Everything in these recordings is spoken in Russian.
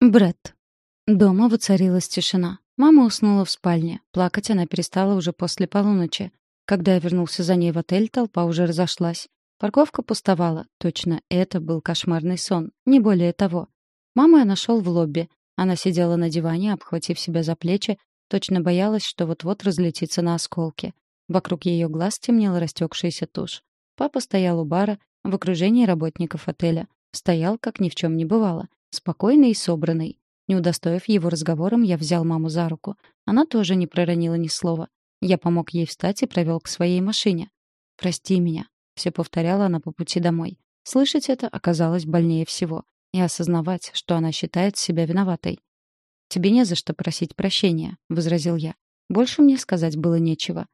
Брэд. Дома воцарилась тишина. Мама уснула в спальне. Плакать она перестала уже после полуночи. Когда я вернулся за ней в отель, толпа уже разошлась. Парковка пустовала. Точно, это был кошмарный сон. Не более того. Маму я нашел в лобби. Она сидела на диване, обхватив себя за плечи, точно боялась, что вот-вот разлетится на осколки. Вокруг ее глаз темнела растекшаяся тушь. Папа стоял у бара в окружении работников отеля. Стоял, как ни в чем не бывало. Спокойный и собранный. Не удостоив его разговором, я взял маму за руку. Она тоже не проронила ни слова. Я помог ей встать и провел к своей машине. «Прости меня», — все повторяла она по пути домой. Слышать это оказалось больнее всего. И осознавать, что она считает себя виноватой. «Тебе не за что просить прощения», — возразил я. Больше мне сказать было нечего.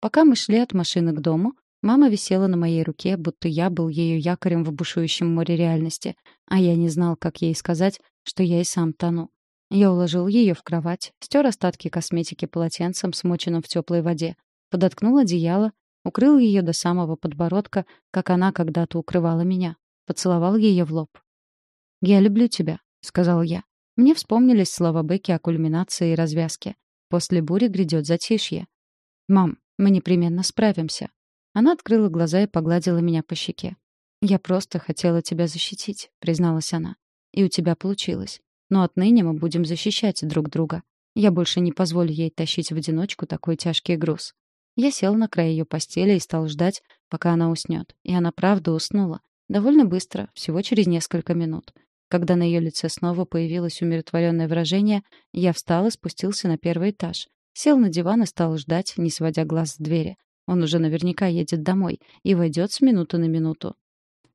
Пока мы шли от машины к дому, Мама висела на моей руке, будто я был ее якорем в бушующем море реальности, а я не знал, как ей сказать, что я и сам тону. Я уложил ее в кровать, стер остатки косметики полотенцем, смоченным в теплой воде, подоткнул одеяло, укрыл ее до самого подбородка, как она когда-то укрывала меня, поцеловал ее в лоб. «Я люблю тебя», — сказал я. Мне вспомнились слова Бекки о кульминации и развязке. После бури грядет затишье. «Мам, мы непременно справимся», она открыла глаза и погладила меня по щеке. «Я просто хотела тебя защитить», — призналась она. «И у тебя получилось. Но отныне мы будем защищать друг друга. Я больше не позволю ей тащить в одиночку такой тяжкий груз». Я сел на край ее постели и стал ждать, пока она уснет. И она правда уснула. Довольно быстро, всего через несколько минут. Когда на ее лице снова появилось умиротворенное выражение, я встал и спустился на первый этаж. Сел на диван и стал ждать, не сводя глаз с двери. Он уже наверняка едет домой и войдет с минуты на минуту.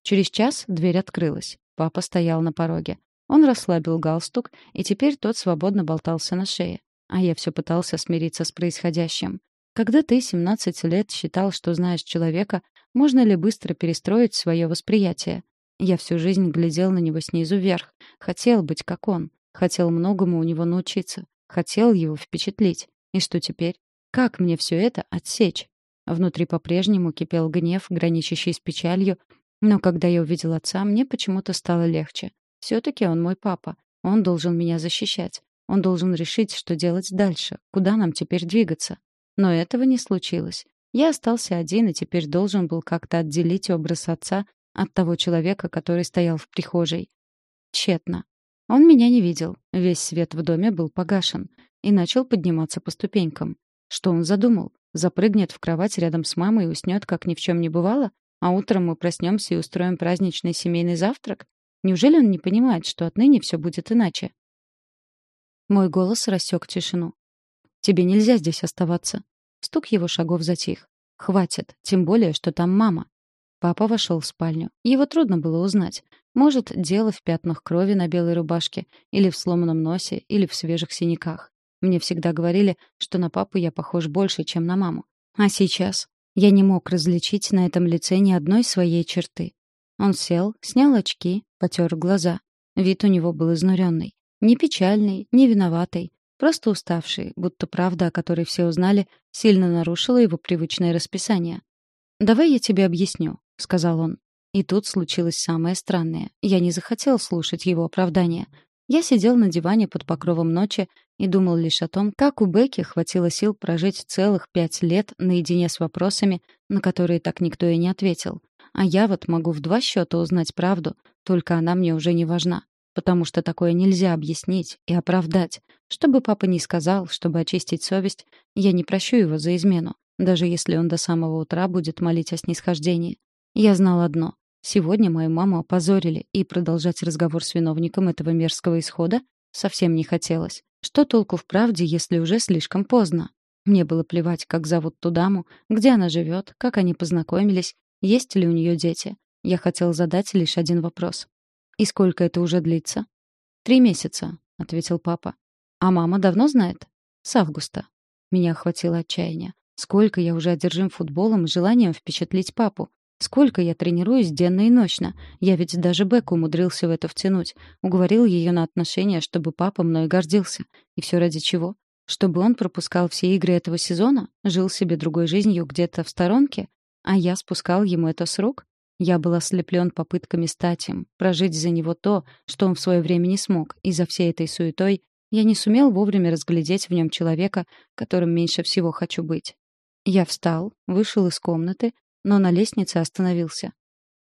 Через час дверь открылась. Папа стоял на пороге. Он расслабил галстук, и теперь тот свободно болтался на шее. А я все пытался смириться с происходящим. Когда ты 17 лет считал, что знаешь человека, можно ли быстро перестроить свое восприятие? Я всю жизнь глядел на него снизу вверх. Хотел быть как он. Хотел многому у него научиться. Хотел его впечатлить. И что теперь? Как мне все это отсечь? Внутри по-прежнему кипел гнев, граничащий с печалью, но когда я увидел отца, мне почему-то стало легче. Все-таки он мой папа. Он должен меня защищать. Он должен решить, что делать дальше, куда нам теперь двигаться. Но этого не случилось. Я остался один и теперь должен был как-то отделить образ отца от того человека, который стоял в прихожей. Тщетно. Он меня не видел. Весь свет в доме был погашен. И начал подниматься по ступенькам. Что он задумал? Запрыгнет в кровать рядом с мамой и уснет, как ни в чем не бывало, а утром мы проснемся и устроим праздничный семейный завтрак? Неужели он не понимает, что отныне все будет иначе? Мой голос рассек тишину. «Тебе нельзя здесь оставаться». Стук его шагов затих. «Хватит, тем более, что там мама». Папа вошел в спальню. Его трудно было узнать. Может, дело в пятнах крови на белой рубашке, или в сломанном носе, или в свежих синяках. Мне всегда говорили, что на папу я похож больше, чем на маму. А сейчас я не мог различить на этом лице ни одной своей черты. Он сел, снял очки, потер глаза. Вид у него был изнуренный. Не печальный, не виноватый, просто уставший, будто правда, о которой все узнали, сильно нарушила его привычное расписание. «Давай я тебе объясню», — сказал он. И тут случилось самое странное. Я не захотел слушать его оправдания. Я сидел на диване под покровом ночи и думал лишь о том, как у Бекки хватило сил прожить целых пять лет наедине с вопросами, на которые так никто и не ответил. А я вот могу в два счета узнать правду, только она мне уже не важна. Потому что такое нельзя объяснить и оправдать. Чтобы папа не сказал, чтобы очистить совесть, я не прощу его за измену, даже если он до самого утра будет молить о снисхождении. Я знал одно. Сегодня мою маму опозорили, и продолжать разговор с виновником этого мерзкого исхода совсем не хотелось. Что толку в правде, если уже слишком поздно? Мне было плевать, как зовут ту даму, где она живет, как они познакомились, есть ли у нее дети. Я хотел задать лишь один вопрос. «И сколько это уже длится?» «Три месяца», — ответил папа. «А мама давно знает?» «С августа». Меня охватило отчаяние. Сколько я уже одержим футболом и желанием впечатлить папу. Сколько я тренируюсь денно и ночно. Я ведь даже Беку умудрился в это втянуть. Уговорил ее на отношения, чтобы папа мной гордился. И все ради чего? Чтобы он пропускал все игры этого сезона? Жил себе другой жизнью где-то в сторонке? А я спускал ему это с рук? Я был ослеплен попытками стать им, прожить за него то, что он в свое время не смог, и за всей этой суетой я не сумел вовремя разглядеть в нем человека, которым меньше всего хочу быть. Я встал, вышел из комнаты, но на лестнице остановился.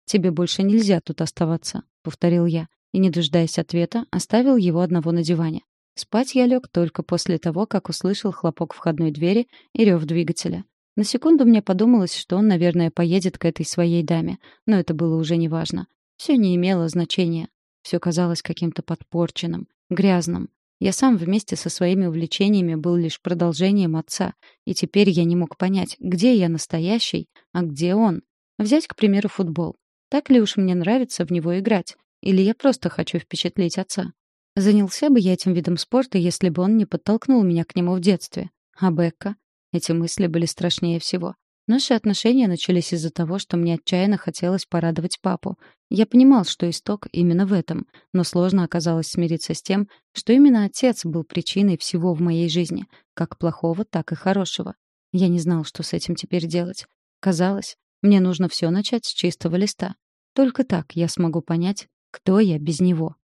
«Тебе больше нельзя тут оставаться», — повторил я, и, не дожидаясь ответа, оставил его одного на диване. Спать я лег только после того, как услышал хлопок входной двери и рев двигателя. На секунду мне подумалось, что он, наверное, поедет к этой своей даме, но это было уже неважно. Все не имело значения. Все казалось каким-то подпорченным, грязным. Я сам вместе со своими увлечениями был лишь продолжением отца, и теперь я не мог понять, где я настоящий, а где он. Взять, к примеру, футбол. Так ли уж мне нравится в него играть? Или я просто хочу впечатлить отца? Занялся бы я этим видом спорта, если бы он не подтолкнул меня к нему в детстве. А Бекка? Эти мысли были страшнее всего. Наши отношения начались из-за того, что мне отчаянно хотелось порадовать папу. Я понимал, что исток именно в этом, но сложно оказалось смириться с тем, что именно отец был причиной всего в моей жизни, как плохого, так и хорошего. Я не знал, что с этим теперь делать. Казалось, мне нужно все начать с чистого листа. Только так я смогу понять, кто я без него.